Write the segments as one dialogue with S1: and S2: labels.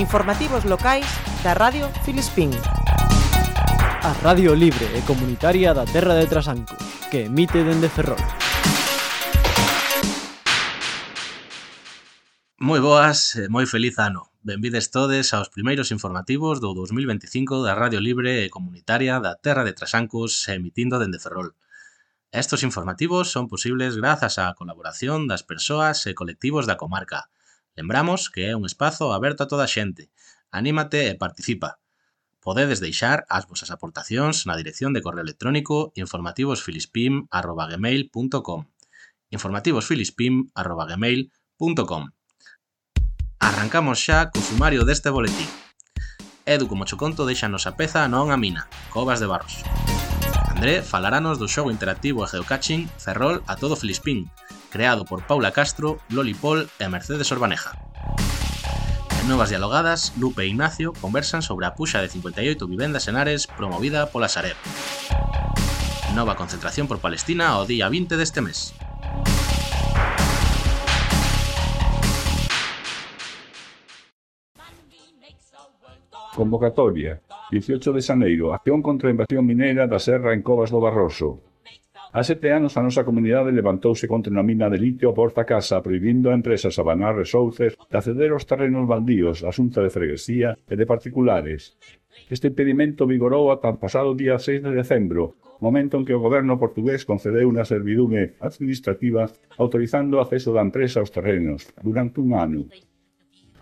S1: Informativos locais da Radio Filispín.
S2: A Radio Libre e Comunitaria da Terra de Trasanco, que emite dende Ferrol.
S3: Moi boas e moi feliz ano. Benvides todes aos primeiros informativos do 2025 da Radio Libre e Comunitaria da Terra de Trasancos emitindo dende Ferrol. Estos informativos son posibles grazas á colaboración das persoas e colectivos da comarca, Lembramos que é un espazo aberto a toda a xente. Anímate e participa. Podedes deixar as vosas aportacións na dirección de correo electrónico informativosfilispim.gmail.com informativosfilispim.gmail.com Arrancamos xa co sumario deste boletín. Edu como choconto deixanos a peza non a mina, Covas de Barros. André falaranos do xogo interactivo e geocaching Ferrol a todo Filispín, creado por Paula Castro, Loli Paul e Mercedes Orbaneja. En Novas Dialogadas, Lupe e Ignacio conversan sobre a puxa de 58 vivendas en Ares promovida pola Sareb. Nova concentración por Palestina ao día 20 deste mes.
S4: Convocatoria 18 de Xaneiro Acción contra a invasión mineira da Serra en Covas do Barroso Há sete anos a nosa comunidade levantouse contra unha mina de litio a Porta Casa proibindo a empresas abanar resouces de acceder aos terrenos baldíos, a xunta de freguesía e de particulares. Este impedimento vigorou ata o pasado día 6 de decembro, momento en que o goberno portugués concedeu unha servidume administrativa autorizando o acceso da empresa aos terrenos durante un ano.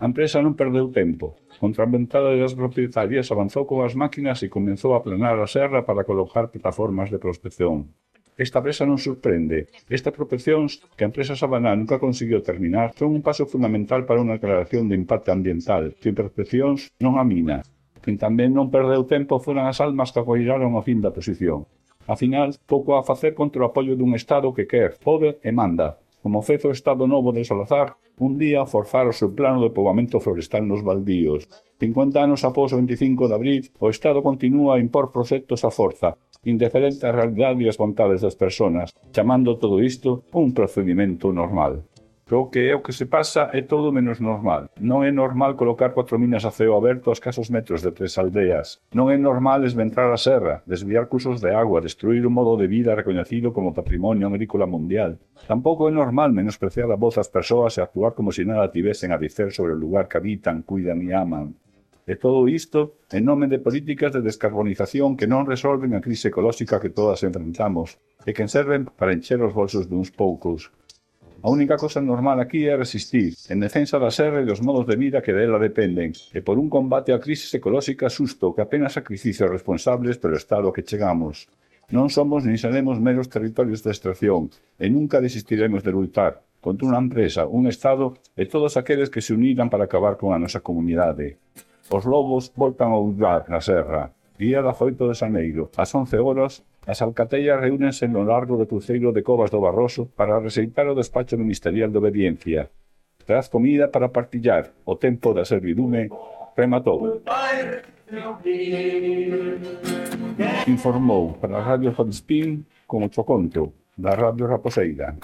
S4: A empresa non perdeu tempo. Contraventada das propietarias avanzou coas máquinas e comenzou a planar a serra para colocar plataformas de prospección. Esta presa non sorprende. Estas proteccións que a empresa Sabana nunca conseguiu terminar son un paso fundamental para unha declaración de impacto ambiental. Sin proteccións non a mina. Quen tamén non perdeu tempo foran as almas que acollaron ao fin da posición. Afinal, pouco a facer contra o apoio dun Estado que quer, pode e manda. Como fez o Estado Novo de Salazar, un día forzar o seu plano de poboamento forestal nos baldíos. 50 anos após o 25 de abril, o Estado continúa a impor proxectos a forza, indiferente á realidade e as vontades das persoas, chamando todo isto un procedimento normal. Creo que é o que se pasa é todo menos normal. Non é normal colocar cuatro minas a ceo aberto a escasos metros de tres aldeas. Non é normal esventrar a serra, desviar cursos de agua, destruir un modo de vida recoñecido como patrimonio agrícola mundial. Tampouco é normal menospreciar a voz das persoas e actuar como se si nada tivesen a dicer sobre o lugar que habitan, cuidan e aman. E todo isto en nome de políticas de descarbonización que non resolven a crise ecolóxica que todas enfrentamos e que serven para encher os bolsos duns poucos. A única cosa normal aquí é resistir, en defensa da serra e dos modos de vida que dela dependen, e por un combate á crise ecolóxica susto que apenas sacrificios responsables pelo estado que chegamos. Non somos nin seremos meros territorios de extracción, e nunca desistiremos de lutar contra unha empresa, un Estado e todos aqueles que se uniran para acabar con a nosa comunidade. Os lobos voltan a aullar na serra. Día da foito de Xaneiro. ás 11 horas, as alcatellas reúnense no largo do cruceiro de Covas do Barroso para reseitar o despacho ministerial de obediencia. Tras comida para partillar, o tempo da servidume rematou. Informou para a Radio Hotspin como Choconto, da Radio Raposeira.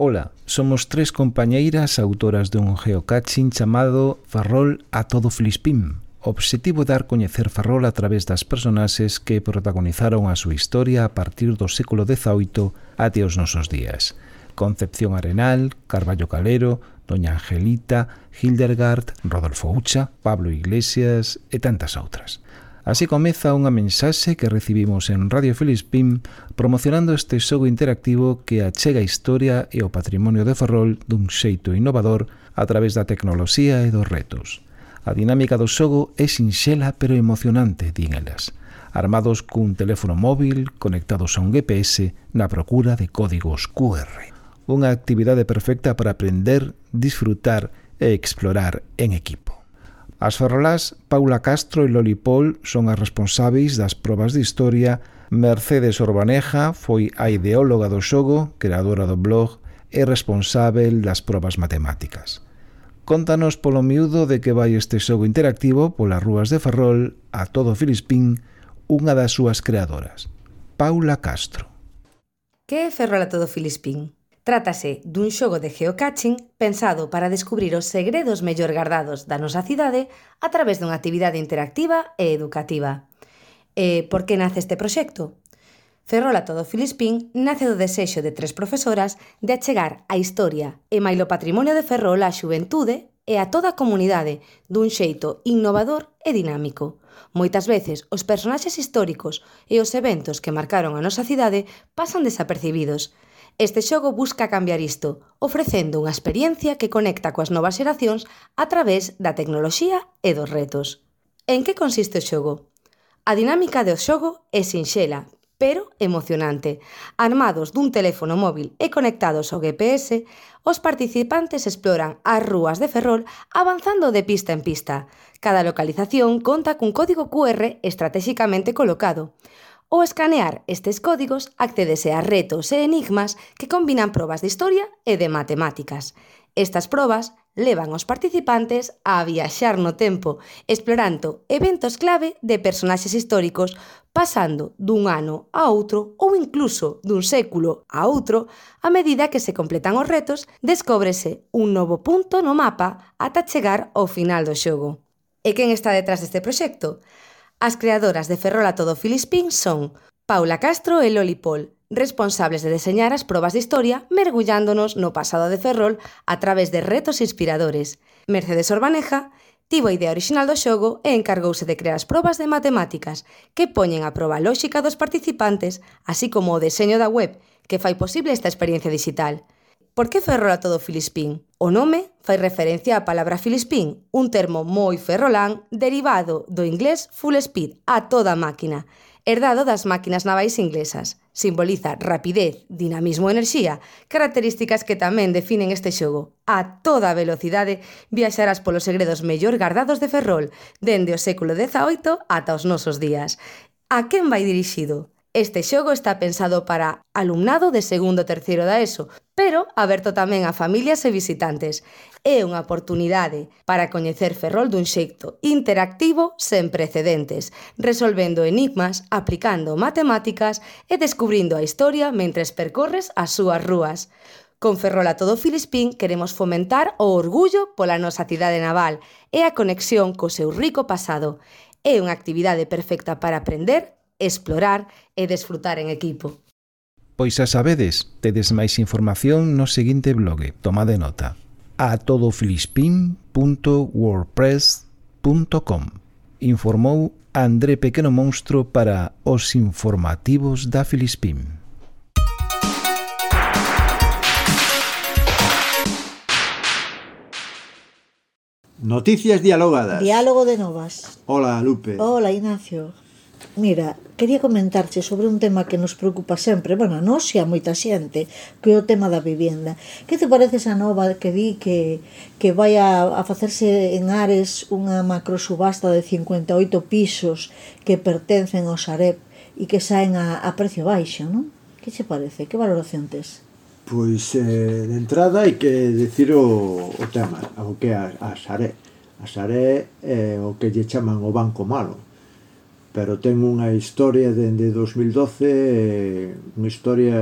S5: Ola, somos tres compañeiras autoras dun geocaching chamado Farrol a todo Filispín. Obxectivo dar coñecer Farrol a través das personaxes que protagonizaron a súa historia a partir do século XVIII até os nosos días. Concepción Arenal, Carballo Calero, Doña Angelita, Hildegard, Rodolfo Ucha, Pablo Iglesias e tantas outras. Así comeza unha mensaxe que recibimos en Radio Filispín promocionando este xogo interactivo que achega a historia e o patrimonio de Ferrol dun xeito innovador a través da tecnoloxía e dos retos. A dinámica do xogo é sinxela pero emocionante, din elas. Armados cun teléfono móvil conectados a un GPS na procura de códigos QR. Unha actividade perfecta para aprender, disfrutar e explorar en equipo. As ferrolás Paula Castro e Loli Paul son as responsáveis das probas de historia, Mercedes Orbaneja foi a ideóloga do xogo, creadora do blog e responsável das probas matemáticas. Contanos polo miúdo de que vai este xogo interactivo polas rúas de Ferrol a todo Filispín, unha das súas creadoras, Paula Castro.
S6: Que é Ferrol a todo Filispín? Trátase dun xogo de geocaching pensado para descubrir os segredos mellor gardados da nosa cidade a través dunha actividade interactiva e educativa. E por que nace este proxecto? Ferrola Todo Filispín nace do desexo de tres profesoras de achegar a historia e mailo patrimonio de Ferrol á xuventude e a toda a comunidade dun xeito innovador e dinámico. Moitas veces os personaxes históricos e os eventos que marcaron a nosa cidade pasan desapercibidos, Este xogo busca cambiar isto, ofrecendo unha experiencia que conecta coas novas xeracións a través da tecnoloxía e dos retos. En que consiste o xogo? A dinámica do xogo é sinxela, pero emocionante. Armados dun teléfono móvil e conectados ao GPS, os participantes exploran as rúas de Ferrol avanzando de pista en pista. Cada localización conta cun código QR estratégicamente colocado. Ao escanear estes códigos, accedese a retos e enigmas que combinan probas de historia e de matemáticas. Estas probas levan os participantes a viaxar no tempo, explorando eventos clave de personaxes históricos, pasando dun ano a outro ou incluso dun século a outro, a medida que se completan os retos, descóbrese un novo punto no mapa ata chegar ao final do xogo. E quen está detrás deste proxecto? As creadoras de Ferrol a todo Filispín son Paula Castro e Loli Pol, responsables de deseñar as probas de historia mergullándonos no pasado de Ferrol a través de retos inspiradores. Mercedes Orbaneja tivo a idea original do xogo e encargouse de crear as probas de matemáticas que poñen a proba lóxica dos participantes, así como o deseño da web, que fai posible esta experiencia digital por que ferrola todo Filispín? O nome fai referencia á palabra Filispín, un termo moi ferrolán derivado do inglés full speed, a toda máquina, herdado das máquinas navais inglesas. Simboliza rapidez, dinamismo e enerxía, características que tamén definen este xogo. A toda velocidade viaxarás polos segredos mellor gardados de Ferrol, dende o século XVIII ata os nosos días. A quen vai dirixido? Este xogo está pensado para alumnado de segundo e terceiro da ESO, pero aberto tamén a familias e visitantes. É unha oportunidade para coñecer Ferrol dun xeito interactivo sen precedentes, resolvendo enigmas, aplicando matemáticas e descubrindo a historia mentres percorres as súas rúas. Con Ferrol a todo Filispín queremos fomentar o orgullo pola nosa cidade naval e a conexión co seu rico pasado. É unha actividade perfecta para aprender explorar e desfrutar en equipo.
S5: Pois xa sabedes, tedes máis información no seguinte blog, tomade nota, a todofilispin.wordpress.com Informou André Pequeno Monstro para os informativos da Filispín.
S7: Noticias dialogadas.
S8: Diálogo de novas.
S7: Hola, Lupe.
S8: Hola, Ignacio. Mira, quería comentarche sobre un tema que nos preocupa sempre, bueno, a nos e a moita xente, que é o tema da vivienda. Que te parece esa nova que di que, que vai a, a facerse en Ares unha macrosubasta de 58 pisos que pertencen ao Sareb e que saen a, a precio baixo, non? Que che parece? Que valoración tes?
S7: Pois, eh, de entrada, hai que decir o, o tema, o que é a, a Sareb. A Sareb é eh, o que lle chaman o banco malo pero ten unha historia dende 2012 eh, unha historia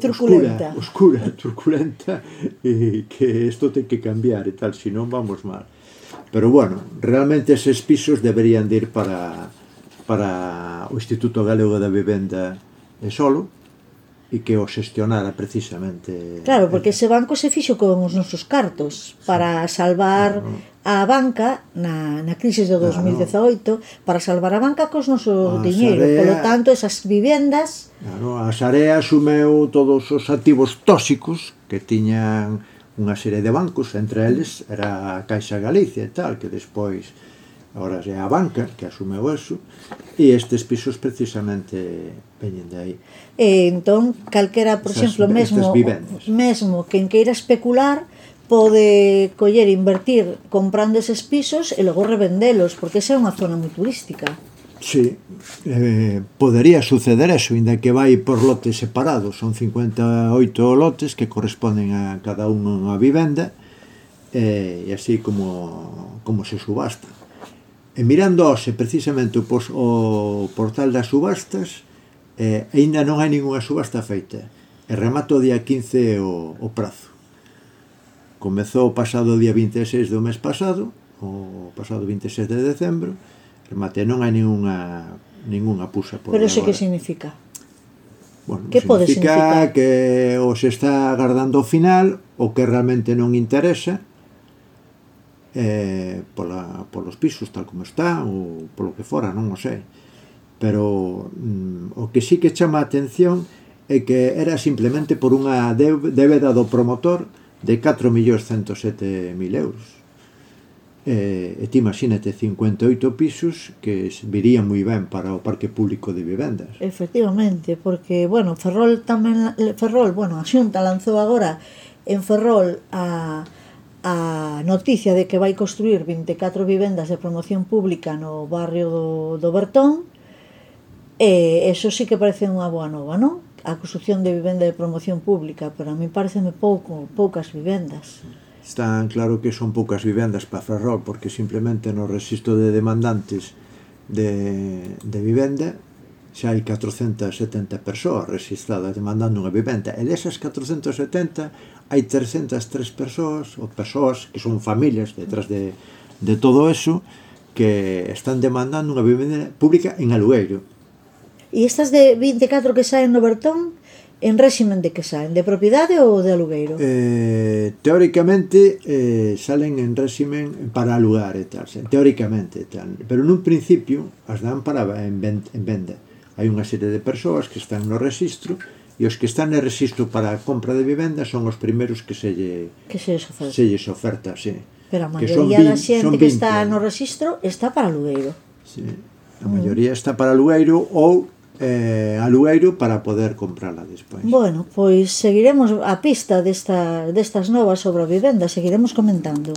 S8: truculenta.
S7: Oscura, oscura, truculenta e que isto ten que cambiar e tal, se non vamos mal. Pero bueno, realmente eses pisos deberían de ir para para o Instituto Galego da Vivenda e Solo e que o xestionara precisamente.
S8: Claro, porque ese banco se fixo con os nosos cartos para salvar claro a banca na, na crise do 2018 claro. para salvar a banca cos noso diñeiro. Xarea, Polo tanto, esas vivendas...
S7: Claro, a Xarea asumeu todos os activos tóxicos que tiñan unha serie de bancos, entre eles era a Caixa Galicia e tal, que despois agora é a banca que asumeu eso e estes pisos precisamente veñen de aí.
S8: E entón, calquera, por exemplo, mesmo, mesmo quen queira especular pode coller invertir comprando eses pisos e logo revendelos, porque esa é unha zona moi turística.
S7: Sí, eh, podería suceder eso, inda que vai por lotes separados, son 58 lotes que corresponden a cada unha unha vivenda, eh, e así como, como se subasta. E mirando hoxe precisamente o, pos, o portal das subastas, eh, aínda non hai ninguna subasta feita, e remato o día 15 o, o prazo. Comezou o pasado día 26 do mes pasado, o pasado 27 de decembro, remate non hai ningunha, ningunha puxa por
S8: Pero
S7: ese
S8: que significa?
S7: Bueno,
S8: que pode significar?
S7: que o se está agardando o final, o que realmente non interesa, eh, pola, polos pisos tal como está, ou polo que fora, non o sei. Pero mm, o que sí que chama a atención é que era simplemente por unha débeda do promotor de 4.107.000 euros. E, e ti imagínate 58 pisos que virían moi ben para o parque público de vivendas.
S8: Efectivamente, porque, bueno, Ferrol tamén, Ferrol, bueno, a Xunta lanzou agora en Ferrol a, a noticia de que vai construir 24 vivendas de promoción pública no barrio do, do Bertón, e eso sí que parece unha boa nova, non? a construcción de vivenda de promoción pública, pero a mí pareceme pouco, poucas vivendas.
S7: Está claro que son poucas vivendas para Ferrol, porque simplemente no resisto de demandantes de, de vivenda xa hai 470 persoas registradas demandando unha vivenda. E desas 470 hai 303 persoas, ou persoas que son familias detrás de, de todo eso, que están demandando unha vivenda pública en alugueiro
S8: E estas de 24 que saen no Bertón, en réximen de que saen? De propiedade ou de alugueiro?
S7: Eh, teóricamente eh, salen en réximen para alugar e tal, teóricamente e tal. Pero nun principio as dan para en, venda. Hai unha serie de persoas que están no registro e os que están no registro para a compra de vivenda son os primeiros que se lle,
S8: que se lles oferta.
S7: Se lles oferta sí.
S8: Pero a maioría da xente que está no registro está para alugueiro.
S7: Sí. A maioría está para alugueiro ou eh, alueiro para poder comprala despois.
S8: Bueno, pois seguiremos a pista desta, destas novas sobre a vivenda, seguiremos comentando.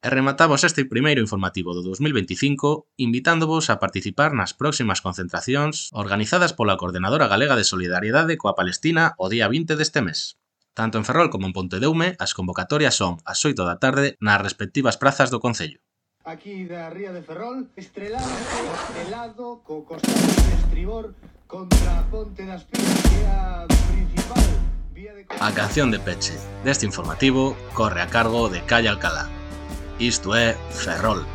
S3: E rematamos este primeiro informativo do 2025 invitándovos a participar nas próximas concentracións organizadas pola Coordenadora Galega de Solidariedade coa Palestina o día 20 deste mes. Tanto en Ferrol como en Pontedeume, as convocatorias son ás 8 da tarde nas respectivas prazas do Concello.
S9: Aquí da Ría de Ferrol, estrelado, helado, co costado de estribor contra a Ponte das Pías, que é a principal vía de...
S3: A canción de peche deste informativo corre a cargo de Calle Alcalá. Isto é Ferrol.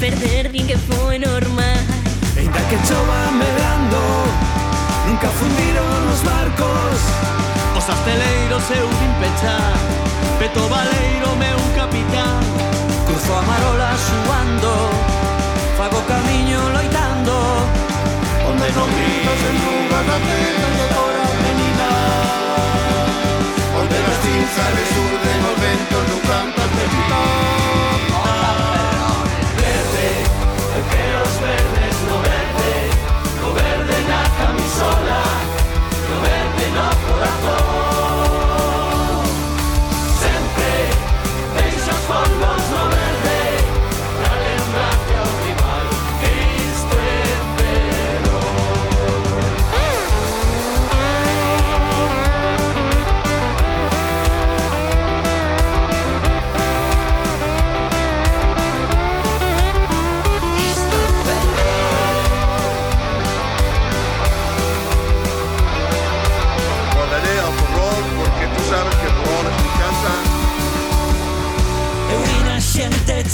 S10: perder din que foi normal.
S11: Ainda que chova medrando Nunca fundiron os barcos. Os asteleiros eu vin pechar Peto valeiro meu capitán. Cruzo a marola suando Fago camiño loitando. Onde non gritos en fuga da teta de cora menina Onde nas cinzas resurden os ventos nun canto de pilar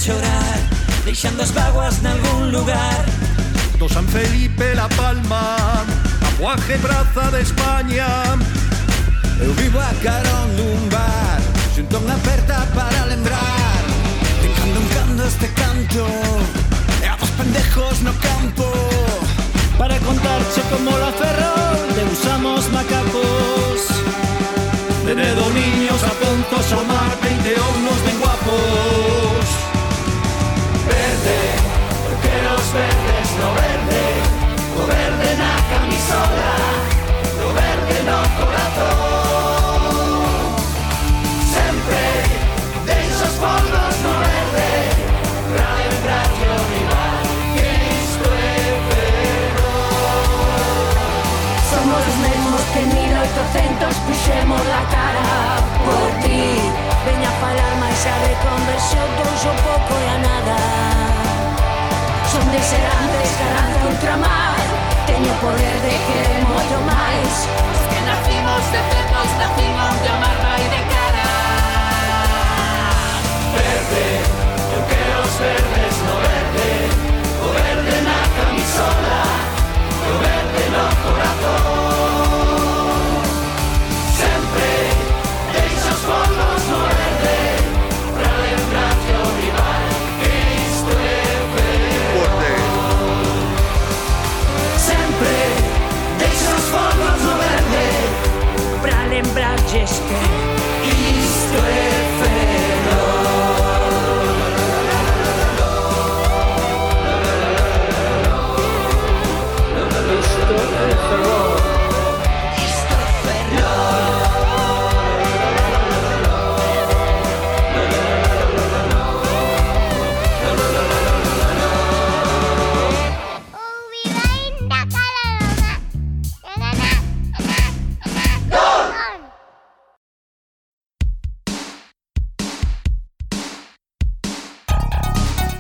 S11: chorar Deixando as vaguas nalgún lugar.
S12: Do San Felipe La Palma A Guaje Praza de España.
S11: Eu vivo a carón dun bar Xunto unha aperta para lembrar. De cando en cando este canto E a dos pendejos no campo.
S2: Para contarche como la ferrol De usamos macacos.
S11: De niños a pontos O mar, 20 hornos ben guapos. veces no verde, lo verde na camisola, lo verde no corazón. Sempre deixos polvos no verde, pra lembrar que o rival que isto.
S10: Somos os mesmos que en 1800 puxemos la cara por ti. Veña a falar máis a de conversión, dous o pouco e a nada. Son deserantes garán contra máis Teño poder de querer moito máis Os que nacimos de cepos nacimos